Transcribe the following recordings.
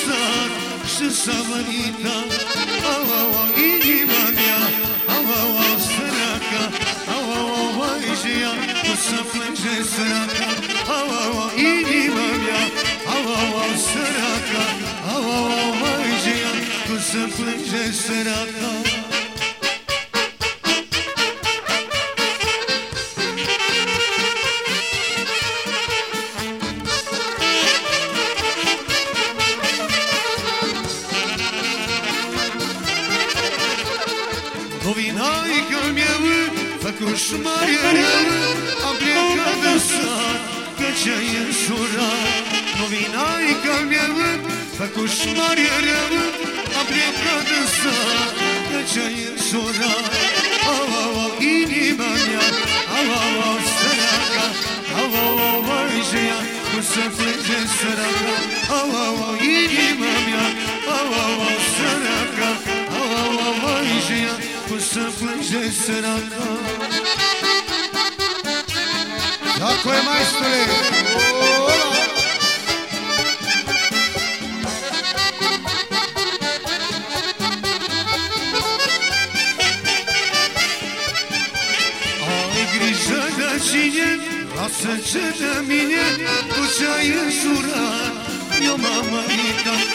sat Și să mă intră Au, au, au, inima mea Au, au, au, săraca Au, au, au, vai și ea O să plânge săraca Au, au, inima mea Au, au, săraca au, au, vai și ea O să plânge săraca Făcuș mare rău Am plecat de sat ce-ai însurat Novinaică-l meu Făcuș mare rău Am plecat de sat Că ce-ai însurat Au, au, au, inima mea Au, au, au, săraca Au, au, au, vai și ea Cum să să plânge săraca. Tako je majstore! Ai grijă de cine Lasă ce de mine Tu ce-ai însurat Eu m-am măritat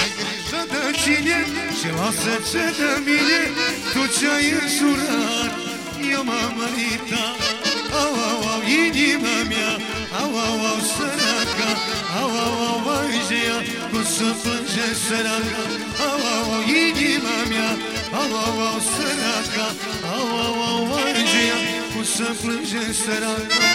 Ai grijă de cine Și lasă ce de mine تو چای سورار یا مامریتا أو أو أو یینی مامیا أو أو أو سراکا أو أو أو وایجیا بسفنج سراکا أو أو أو یینی مامیا أو أو أو سراکا أو أو أو وایجیا بسفنج سراکا